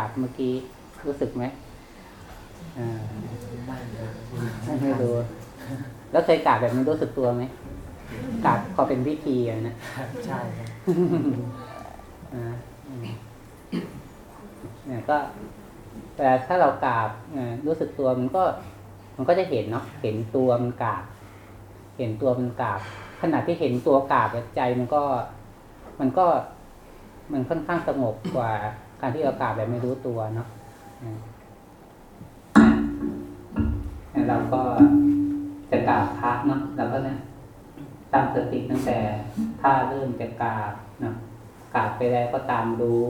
ราบเมื่อกี้รู้สึกไหมอ่าไม่เลยไม่รู้ แล้วเคยกราบแบบนี้รู้สึกตัวไหมกราบพอเป็นพิธีอะนะใช่ครับอ่าอืมเนี่ยก็ แต่ถ้าเรากราบอ่ารู้สึกตัวมันก็ มันก็จะเห็นเนาะเห็นตัวมันกราบ เห็นตัวมันกราบ ขณะที่เห็นตัวกราบแล้วใจมันก็ มันก็ มันค่อนข้างสงบกว่า การที่เรากราบแบบไม่รู้ตัวเนาะเราก็จะกราบพระเนาะเราก็เนี่ยตั้งสติตั้งแต่ถ้าเริ่มจะกราบเนาะกราบไปแล้วก็ตามรู้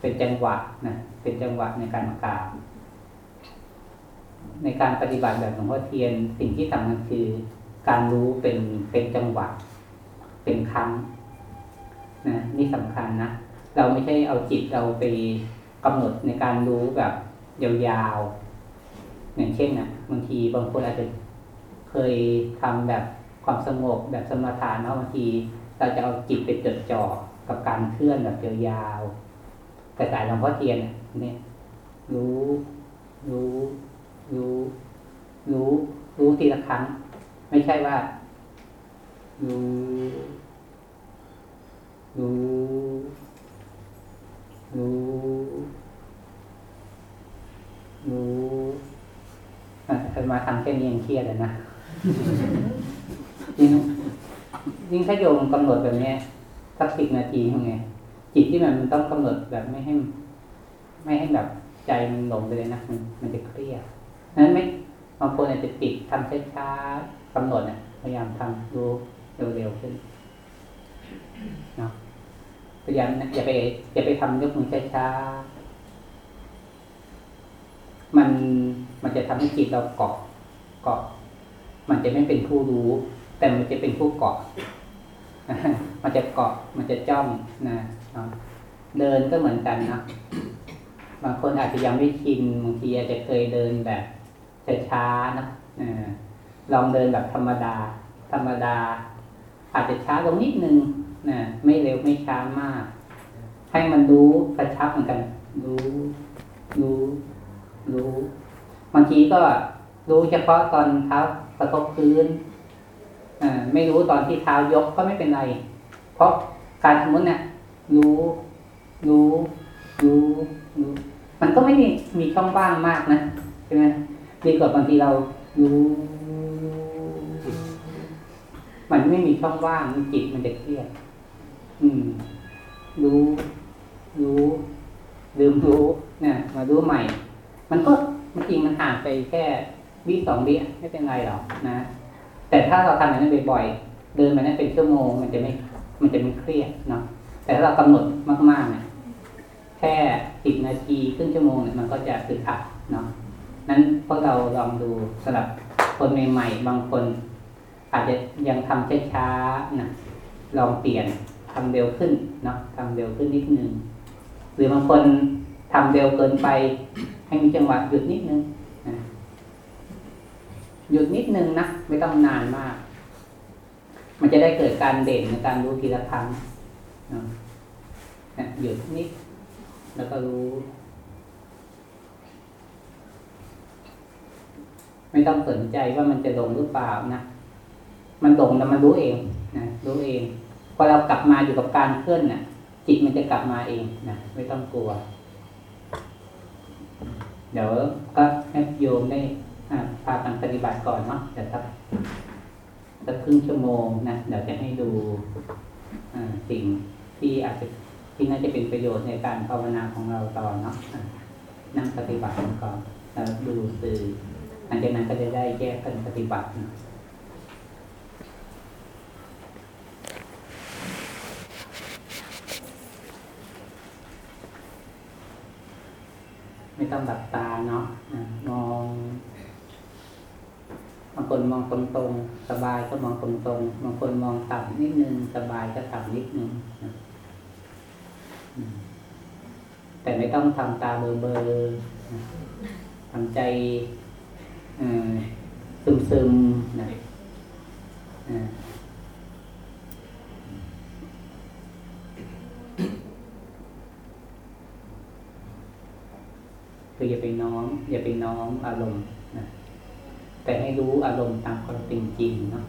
เป็นจังหวะนะเป็นจังหวะในการกราบในการปฏิบัติแบบหลวงพ่อเทียนสิ่งที่สำคัญคือ การรู้เป็นเป็นจังหวะเป็นครั้งนะนี่สำคัญนะ เราไม่ใช่เอาจิตเราไปกำหนดในการรู้แบบยาวๆ อย่างเช่นนะบางทีบางคนอาจจะเคยทำแบบความสงบแบบสมถะเนาะบางที เราจะเอาจิตไปจดจ่อกับการเคลื่อนแบบยาวๆแต่สายหลวงพ่อเทียนเนี่ย รู้ รู้ รู้ รู้ รู้ทีละครั้ง ไม่ใช่ว่า รู้ รู้ รู้อะเคย มาทำแค่นี้ยังเครียดเลยนะยิ่งยิ่งถ้าโยมกำหนดแบบนี้สักสิบนาทีทำไงจิตที่มันมันต้องกำหนดแบบไม่ให้ ไม่ให้แบบใจมันหลงไปเลยนะมันมันจะเครียดนั้นไม่บางคนอาจจะติดทำช้าๆกำหนดเนี่ยพยายามทำดูเร็วๆขึ้นเนาะพยายามนะอย่าไปอย่าไปทำยกมือช้าๆ มันมันจะทำให้จิตเราเกาะเกาะ มันจะไม่เป็นผู้รู้ แต่มันจะเป็นผู้เกาะ มันจะเกาะมันจะจ้องนะเดินก็เหมือนกันนะบางคนอาจจะยังไม่ชินบางทีอาจจะเคยเดินแบบช้าๆนะอลองเดินแบบธรรมดา ธรรมดา อาจจะช้าลงนิดนึงนะไม่เร็วไม่ช้ามาก ให้มันรู้กระชับเหมือนกัน รู้ รู้างทีก็รู้เฉพาะตอนเท้ากระทบพื้นอ่าไม่รู้ตอนที่เท้ายกก็ไม่เป็นไร เพราะการสมมติเนี่ยรู้ รู้รู้รู้มันก็ไม่มีมีช่องว่างมากนะใช่ไหมดีกว่าบางทีเรารู้ มันไม่มีช่องว่างจิตมันจะเครียดอืม รู้ รู้ลืมรู้เนี่ยมารู้ใหม่ มันก็ จริงมันห่างไปแค่วิสองวิไม่เป็นไรหรอกนะ แต่ถ้าเราทำอย่างนั้นบ่อยๆเดินไปนั้นเป็นชั่วโมง มันจะไม่มันจะไม่เครียดเนาะแต่ถ้าเรากำหนดมากๆเนี่ยแค่สิบนาทีครึ่งชั่วโมงเนี่ยมันก็จะตึกอักเนาะนั้นพวกเราลองดูสำหรับคนใหม่ๆบางคน อาจจะยังทำช้าๆนะลองเปลี่ยนทำเร็วขึ้นเนาะทำเร็วขึ้นนิดนึงหรือบางคน ทำเร็วเกินไป ให้มีจังหวะหยุดนิดนึงหยุดนิดนึงนะไม่ต้องนานมาก มันจะได้เกิดการเด่นในการรู้ทีละครั้งหยุดนิด แล้วก็รู้ ไม่ต้องสนใจว่ามันจะลงหรือเปล่านะมันลงแล้วมันรู้เองนะรู้เองพอเรากลับมาอยู่กับการเคลื่อนน่ะ จิตมันจะกลับมาเองนะไม่ต้องกลัว เดี๋ยวก็ให้โยมได้พากันปฏิบัติก่อนเนาะเดี๋ยวสักสักครึ่งชั่วโมงนะเดี๋ยวจะให้ดูสิ่งที่อาจจะที่น่าจะเป็นประโยชน์ในการภาวนาของเราตอนเนาะะนั่งปฏิบัติก่อนแล้วดูสื่อหลังจากนั้นก็จะได้แยกกันปฏิบัติ ไม่ต้องหลับตาเนาะมองบางคนมองตรงๆ สบายก็มองตรงๆบางคนมองต่ำนิดนึง สบายก็ต่ำนิดนึงแต่ไม่ต้องทำตาเบลอๆนะทำใจซึมๆนะอ่า คืออย่าไปน้อมอย่าไปน้อมอารมณ์นะแต่ให้รู้อารมณ์ตามความเป็นจริงเนาะ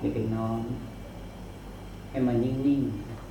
อย่าไปน้อม ให้มันนิ่งๆ